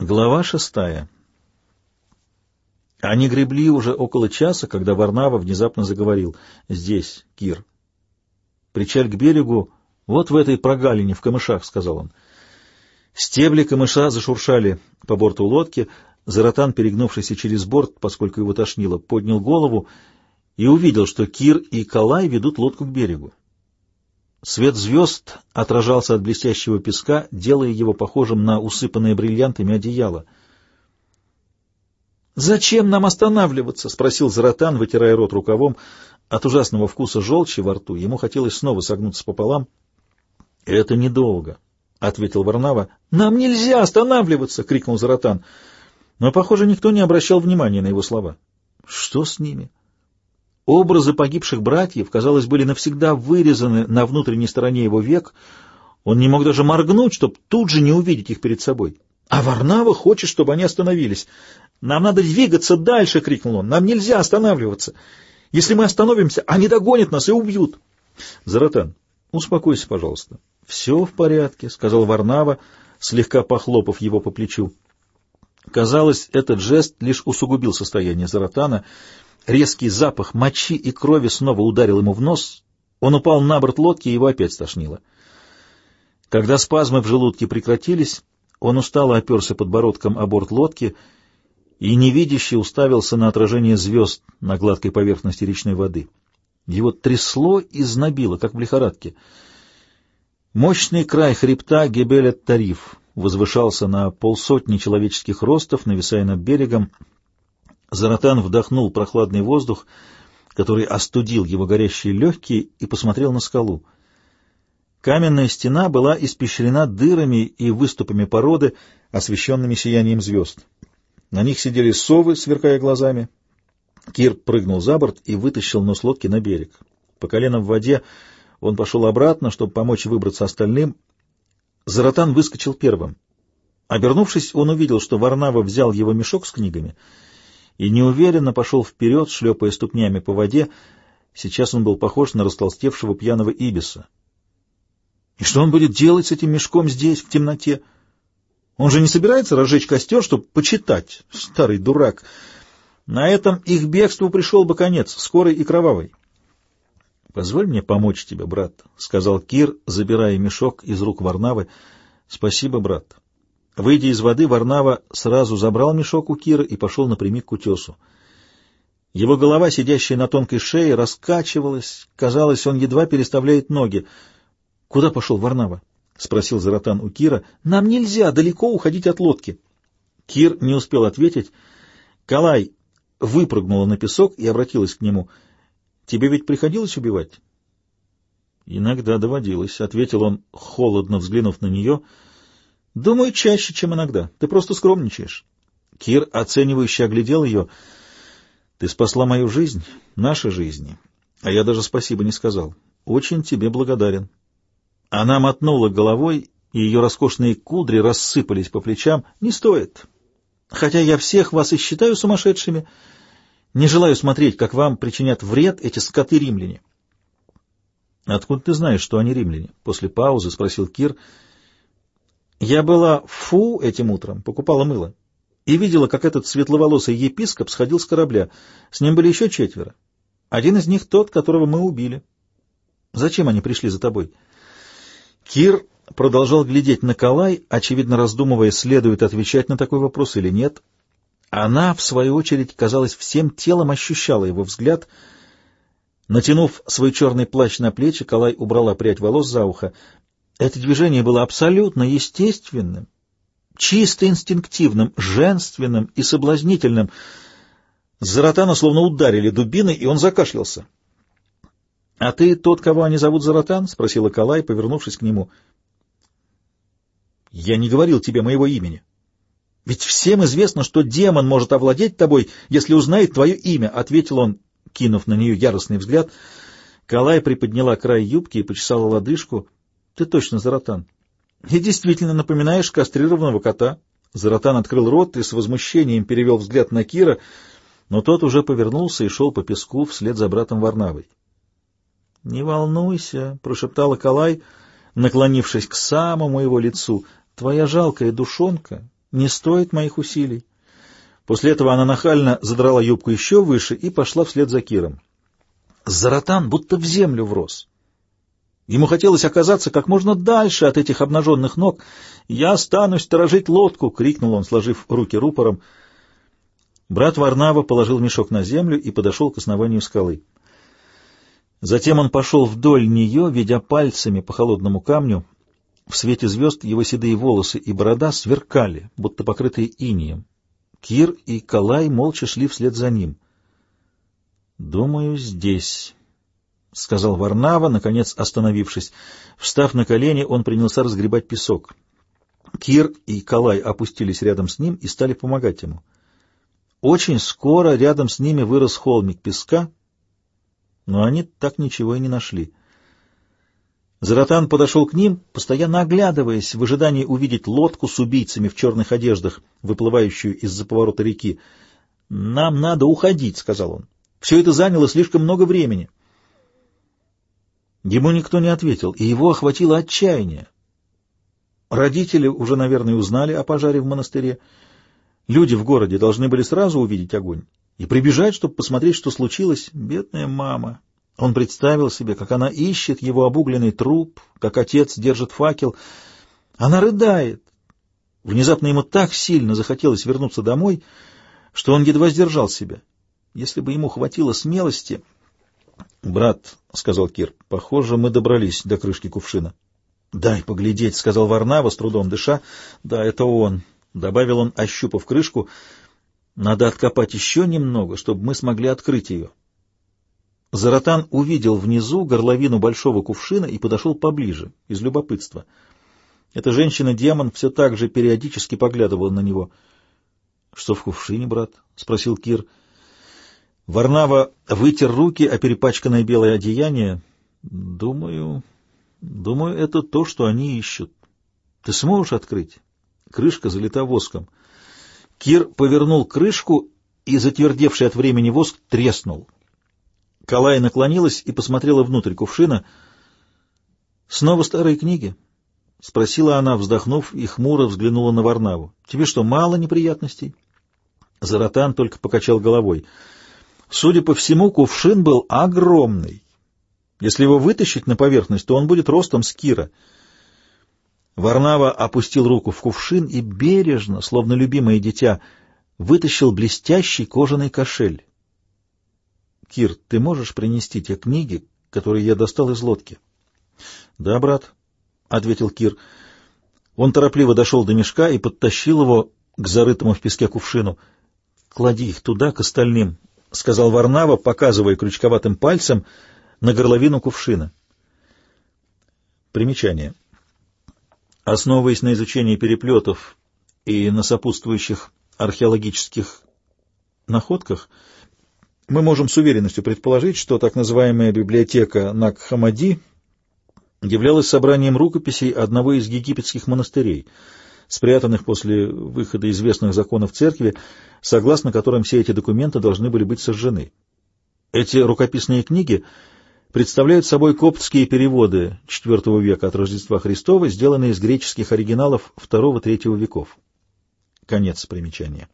Глава шестая. Они гребли уже около часа, когда Варнава внезапно заговорил. «Здесь, Кир. Причаль к берегу, вот в этой прогалине, в камышах», — сказал он. Стебли камыша зашуршали по борту лодки. Заратан, перегнувшийся через борт, поскольку его тошнило, поднял голову и увидел, что Кир и Калай ведут лодку к берегу. Свет звезд отражался от блестящего песка, делая его похожим на усыпанное бриллиантами одеяло. «Зачем нам останавливаться?» — спросил Заратан, вытирая рот рукавом. От ужасного вкуса желчи во рту ему хотелось снова согнуться пополам. «Это недолго», — ответил Варнава. «Нам нельзя останавливаться!» — крикнул Заратан. Но, похоже, никто не обращал внимания на его слова. «Что с ними?» Образы погибших братьев, казалось, были навсегда вырезаны на внутренней стороне его век. Он не мог даже моргнуть, чтобы тут же не увидеть их перед собой. А Варнава хочет, чтобы они остановились. «Нам надо двигаться дальше!» — крикнул он. «Нам нельзя останавливаться! Если мы остановимся, они догонят нас и убьют!» «Заратан, успокойся, пожалуйста». «Все в порядке», — сказал Варнава, слегка похлопав его по плечу. Казалось, этот жест лишь усугубил состояние Заратана — Резкий запах мочи и крови снова ударил ему в нос. Он упал на борт лодки, и его опять стошнило. Когда спазмы в желудке прекратились, он устало оперся подбородком о борт лодки и невидяще уставился на отражение звезд на гладкой поверхности речной воды. Его трясло и знобило, как в лихорадке. Мощный край хребта Гебеля-Тариф возвышался на полсотни человеческих ростов, нависая над берегом, Заратан вдохнул прохладный воздух, который остудил его горящие легкие, и посмотрел на скалу. Каменная стена была испещрена дырами и выступами породы, освещенными сиянием звезд. На них сидели совы, сверкая глазами. Кир прыгнул за борт и вытащил нос лодки на берег. По колено в воде он пошел обратно, чтобы помочь выбраться остальным. Заратан выскочил первым. Обернувшись, он увидел, что Варнава взял его мешок с книгами — и неуверенно пошел вперед, шлепая ступнями по воде. Сейчас он был похож на растолстевшего пьяного ибиса. И что он будет делать с этим мешком здесь, в темноте? Он же не собирается разжечь костер, чтобы почитать, старый дурак. На этом их бегству пришел бы конец, скорый и кровавый. — Позволь мне помочь тебе, брат, — сказал Кир, забирая мешок из рук Варнавы. — Спасибо, брат. Выйдя из воды, Варнава сразу забрал мешок у Кира и пошел напрямик к утесу. Его голова, сидящая на тонкой шее, раскачивалась. Казалось, он едва переставляет ноги. — Куда пошел Варнава? — спросил Заратан у Кира. — Нам нельзя далеко уходить от лодки. Кир не успел ответить. Калай выпрыгнула на песок и обратилась к нему. — Тебе ведь приходилось убивать? — Иногда доводилось, — ответил он, холодно взглянув на нее, — Думаю, чаще, чем иногда. Ты просто скромничаешь. Кир, оценивающе оглядел ее. Ты спасла мою жизнь, наши жизни. А я даже спасибо не сказал. Очень тебе благодарен. Она мотнула головой, и ее роскошные кудри рассыпались по плечам. Не стоит. Хотя я всех вас и считаю сумасшедшими, не желаю смотреть, как вам причинят вред эти скоты-римляне. — Откуда ты знаешь, что они римляне? — после паузы спросил Кир — я была в Фу этим утром, покупала мыло, и видела, как этот светловолосый епископ сходил с корабля. С ним были еще четверо. Один из них тот, которого мы убили. Зачем они пришли за тобой? Кир продолжал глядеть на Калай, очевидно раздумывая, следует отвечать на такой вопрос или нет. Она, в свою очередь, казалось, всем телом ощущала его взгляд. Натянув свой черный плащ на плечи, Калай убрала прядь волос за ухо. Это движение было абсолютно естественным, чисто инстинктивным, женственным и соблазнительным. Заратана словно ударили дубиной, и он закашлялся. — А ты тот, кого они зовут Заратан? — спросила Калай, повернувшись к нему. — Я не говорил тебе моего имени. Ведь всем известно, что демон может овладеть тобой, если узнает твое имя, — ответил он, кинув на нее яростный взгляд. Калай приподняла край юбки и почесала лодыжку — ты точно Заратан. И действительно напоминаешь кастрированного кота. Заратан открыл рот и с возмущением перевел взгляд на Кира, но тот уже повернулся и шел по песку вслед за братом Варнавой. — Не волнуйся, — прошептала Калай, наклонившись к самому его лицу. — Твоя жалкая душонка не стоит моих усилий. После этого она нахально задрала юбку еще выше и пошла вслед за Киром. Заратан будто в землю врос. Ему хотелось оказаться как можно дальше от этих обнаженных ног. «Я останусь сторожить лодку!» — крикнул он, сложив руки рупором. Брат Варнава положил мешок на землю и подошел к основанию скалы. Затем он пошел вдоль нее, ведя пальцами по холодному камню. В свете звезд его седые волосы и борода сверкали, будто покрытые инием. Кир и Калай молча шли вслед за ним. «Думаю, здесь», — сказал Варнава, наконец остановившись. Встав на колени, он принялся разгребать песок. Кир и Калай опустились рядом с ним и стали помогать ему. Очень скоро рядом с ними вырос холмик песка, но они так ничего и не нашли. Заратан подошел к ним, постоянно оглядываясь, в ожидании увидеть лодку с убийцами в черных одеждах, выплывающую из-за поворота реки. «Нам надо уходить», — сказал он. «Все это заняло слишком много времени». Ему никто не ответил, и его охватило отчаяние. Родители уже, наверное, узнали о пожаре в монастыре. Люди в городе должны были сразу увидеть огонь и прибежать, чтобы посмотреть, что случилось. Бедная мама. Он представил себе, как она ищет его обугленный труп, как отец держит факел. Она рыдает. Внезапно ему так сильно захотелось вернуться домой, что он едва сдержал себя. Если бы ему хватило смелости... — Брат, — сказал Кир, — похоже, мы добрались до крышки кувшина. — Дай поглядеть, — сказал Варнава, с трудом дыша. — Да, это он, — добавил он, ощупав крышку. — Надо откопать еще немного, чтобы мы смогли открыть ее. Заратан увидел внизу горловину большого кувшина и подошел поближе, из любопытства. Эта женщина-демон все так же периодически поглядывала на него. — Что в кувшине, брат? — спросил Кир. Варнава вытер руки о перепачканное белое одеяние. — Думаю, думаю, это то, что они ищут. Ты сможешь открыть? Крышка залита воском. Кир повернул крышку, и затвердевший от времени воск треснул. Калая наклонилась и посмотрела внутрь кувшина. «Снова старые книги?» — спросила она, вздохнув, и хмуро взглянула на Варнаву. «Тебе что, мало неприятностей?» Заратан только покачал головой. Судя по всему, кувшин был огромный. Если его вытащить на поверхность, то он будет ростом с Кира. Варнава опустил руку в кувшин и бережно, словно любимое дитя, вытащил блестящий кожаный кошель. Кир, ты можешь принести те книги, которые я достал из лодки? — Да, брат, — ответил Кир. Он торопливо дошел до мешка и подтащил его к зарытому в песке кувшину. — Клади их туда, к остальным, — сказал Варнава, показывая крючковатым пальцем на горловину кувшина. Примечание. Основываясь на изучении переплетов и на сопутствующих археологических находках, мы можем с уверенностью предположить, что так называемая библиотека Накхамади являлась собранием рукописей одного из египетских монастырей, спрятанных после выхода известных законов церкви, согласно которым все эти документы должны были быть сожжены. Эти рукописные книги представляют собой коптские переводы IV века от Рождества Христова, сделанные из греческих оригиналов II-III веков. Конец примечания.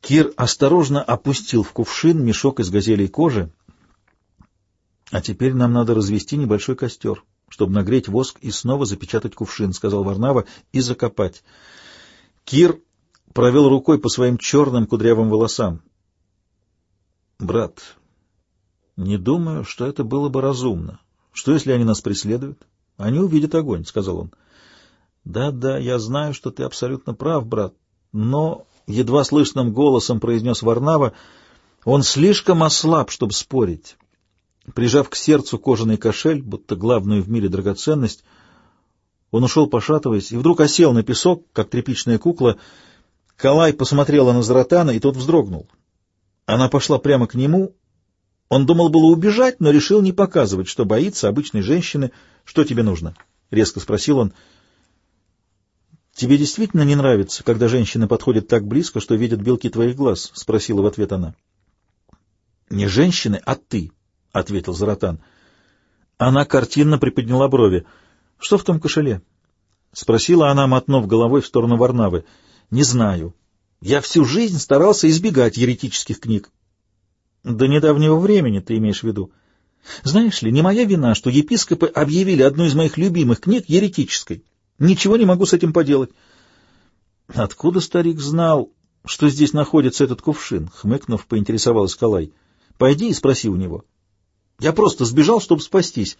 Кир осторожно опустил в кувшин мешок из газелей кожи. «А теперь нам надо развести небольшой костер, чтобы нагреть воск и снова запечатать кувшин», — сказал Варнава, — «и закопать». Кир провел рукой по своим черным кудрявым волосам. «Брат, не думаю, что это было бы разумно. Что, если они нас преследуют? Они увидят огонь», — сказал он. «Да-да, я знаю, что ты абсолютно прав, брат, но едва слышным голосом произнес Варнава, он слишком ослаб, чтобы спорить. Прижав к сердцу кожаный кошель, будто главную в мире драгоценность, он ушел, пошатываясь, и вдруг осел на песок, как тряпичная кукла. Калай посмотрела на Заратана, и тот вздрогнул. Она пошла прямо к нему. Он думал было убежать, но решил не показывать, что боится обычной женщины. «Что тебе нужно?» — резко спросил он. «Тебе действительно не нравится, когда женщины подходят так близко, что видят белки твоих глаз?» — спросила в ответ она. «Не женщины, а ты», — ответил Заратан. Она картинно приподняла брови. «Что в том кошеле?» Спросила она, мотнув головой в сторону Варнавы. Не знаю. Я всю жизнь старался избегать еретических книг. До недавнего времени ты имеешь в виду? Знаешь ли, не моя вина, что епископы объявили одну из моих любимых книг еретической. Ничего не могу с этим поделать. Откуда старик знал, что здесь находится этот кувшин? Хмыкнув, поинтересовалась Калай. Пойди и спроси у него. Я просто сбежал, чтобы спастись.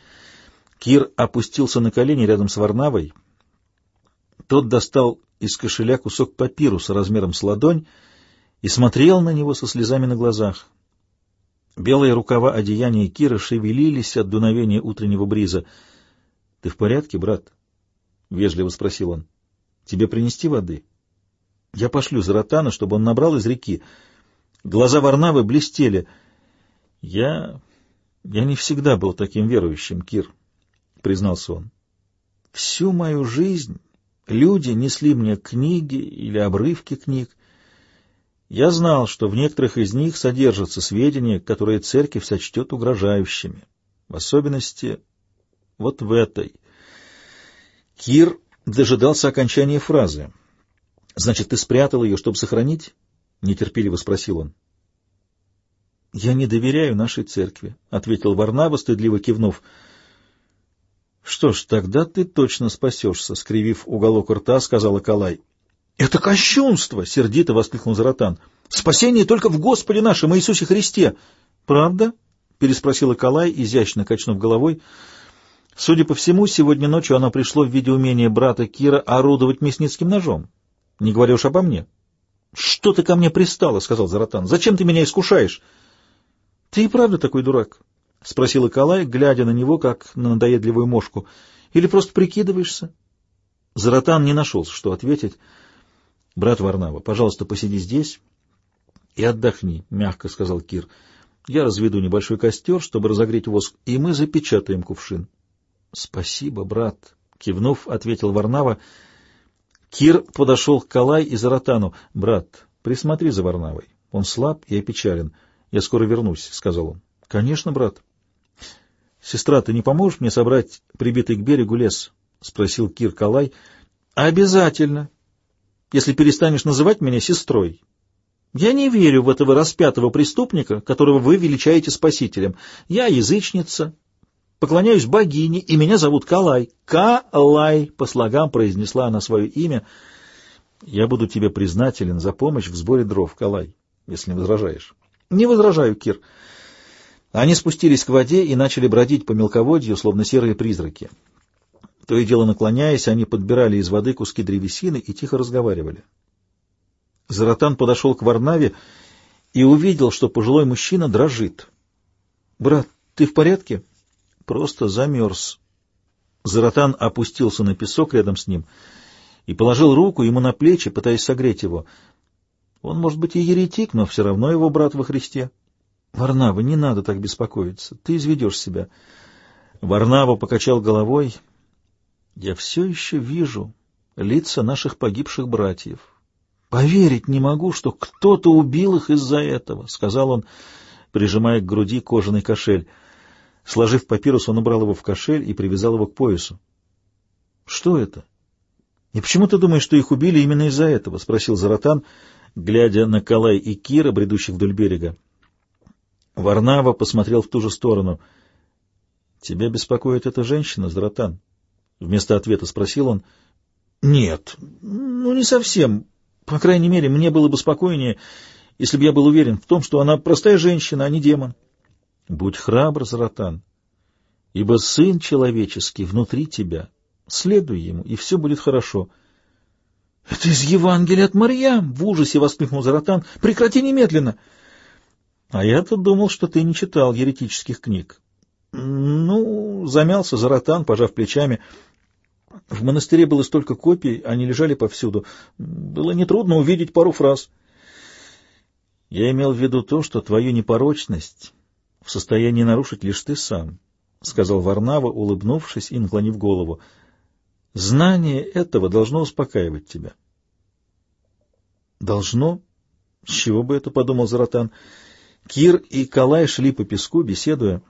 Кир опустился на колени рядом с Варнавой. Тот достал из кошеля кусок папируса размером с ладонь и смотрел на него со слезами на глазах. Белые рукава одеяния Кира шевелились от дуновения утреннего бриза. — Ты в порядке, брат? — вежливо спросил он. — Тебе принести воды? — Я пошлю Заратана, чтобы он набрал из реки. Глаза Варнавы блестели. — Я... я не всегда был таким верующим, Кир, — признался он. — Всю мою жизнь люди несли мне книги или обрывки книг. Я знал, что в некоторых из них содержатся сведения, которые церковь сочтет угрожающими, в особенности вот в этой. Кир дожидался окончания фразы. «Значит, ты спрятал ее, чтобы сохранить?» — нетерпеливо спросил он. «Я не доверяю нашей церкви», — ответил Варнава, стыдливо кивнув. «Что ж, тогда ты точно спасешься», — скривив уголок рта, сказала Калай. «Это кощунство!» — сердито воскликнул Заратан. «Спасение только в Господе нашем Иисусе Христе!» «Правда?» — переспросила Калай, изящно качнув головой. Судя по всему, сегодня ночью оно пришло в виде умения брата Кира орудовать мясницким ножом. Не говоря уж обо мне. «Что ты ко мне пристала?» — сказал Заратан. «Зачем ты меня искушаешь?» «Ты и правда такой дурак?» — спросила Калай, глядя на него, как на надоедливую мошку. «Или просто прикидываешься?» Заратан не нашелся, что ответить. — Брат Варнава, пожалуйста, посиди здесь и отдохни, — мягко сказал Кир. — Я разведу небольшой костер, чтобы разогреть воск, и мы запечатаем кувшин. — Спасибо, брат, — кивнув, ответил Варнава. Кир подошел к Калай и Заратану. — Брат, присмотри за Варнавой. Он слаб и опечален. Я скоро вернусь, — сказал он. — Конечно, брат. — Сестра, ты не поможешь мне собрать прибитый к берегу лес? — спросил Кир Калай. — Обязательно, если перестанешь называть меня сестрой. Я не верю в этого распятого преступника, которого вы величаете спасителем. Я язычница, поклоняюсь богине, и меня зовут Калай. Калай, по слогам произнесла она свое имя. Я буду тебе признателен за помощь в сборе дров, Калай, если не возражаешь. Не возражаю, Кир. Они спустились к воде и начали бродить по мелководью, словно серые призраки. То и дело наклоняясь, они подбирали из воды куски древесины и тихо разговаривали. Заратан подошел к Варнаве и увидел, что пожилой мужчина дрожит. — Брат, ты в порядке? — Просто замерз. Заратан опустился на песок рядом с ним и положил руку ему на плечи, пытаясь согреть его. Он, может быть, и еретик, но все равно его брат во Христе. — Варнава, не надо так беспокоиться, ты изведешь себя. Варнава покачал головой — я все еще вижу лица наших погибших братьев. Поверить не могу, что кто-то убил их из-за этого, — сказал он, прижимая к груди кожаный кошель. Сложив папирус, он убрал его в кошель и привязал его к поясу. — Что это? — И почему ты думаешь, что их убили именно из-за этого? — спросил Заратан, глядя на Калай и Кира, бредущих вдоль берега. Варнава посмотрел в ту же сторону. — Тебя беспокоит эта женщина, Заратан? — Вместо ответа спросил он. «Нет, ну не совсем. По крайней мере, мне было бы спокойнее, если бы я был уверен в том, что она простая женщина, а не демон». «Будь храбр, Заратан, ибо сын человеческий внутри тебя. Следуй ему, и все будет хорошо». «Это из Евангелия от Марьям!» — в ужасе воскликнул Заратан. «Прекрати немедленно!» «А я-то думал, что ты не читал еретических книг». «Ну, замялся Заратан, пожав плечами. В монастыре было столько копий, они лежали повсюду. Было нетрудно увидеть пару фраз. Я имел в виду то, что твою непорочность в состоянии нарушить лишь ты сам, — сказал Варнава, улыбнувшись и наклонив голову. Знание этого должно успокаивать тебя. Должно? С чего бы это, — подумал Заратан. Кир и Калай шли по песку, беседуя.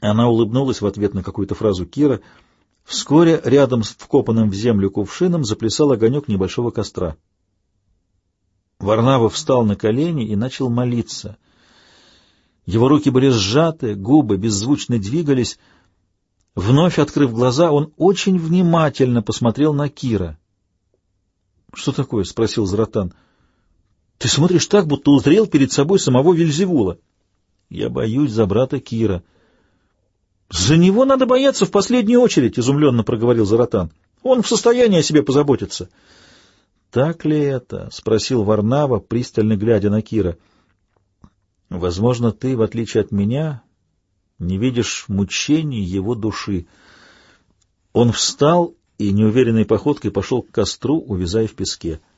Она улыбнулась в ответ на какую-то фразу Кира — Вскоре рядом с вкопанным в землю кувшином заплясал огонек небольшого костра. Варнава встал на колени и начал молиться. Его руки были сжаты, губы беззвучно двигались. Вновь открыв глаза, он очень внимательно посмотрел на Кира. — Что такое? — спросил Заратан. — Ты смотришь так, будто узрел перед собой самого Вельзевула. — Я боюсь за брата Кира. — За него надо бояться в последнюю очередь, — изумленно проговорил Заратан. — Он в состоянии о себе позаботиться. — «Так ли это?» — спросил Варнава, пристально глядя на Кира. «Возможно, ты, в отличие от меня, не видишь мучений его души». Он встал и неуверенной походкой пошел к костру, увязая в песке. —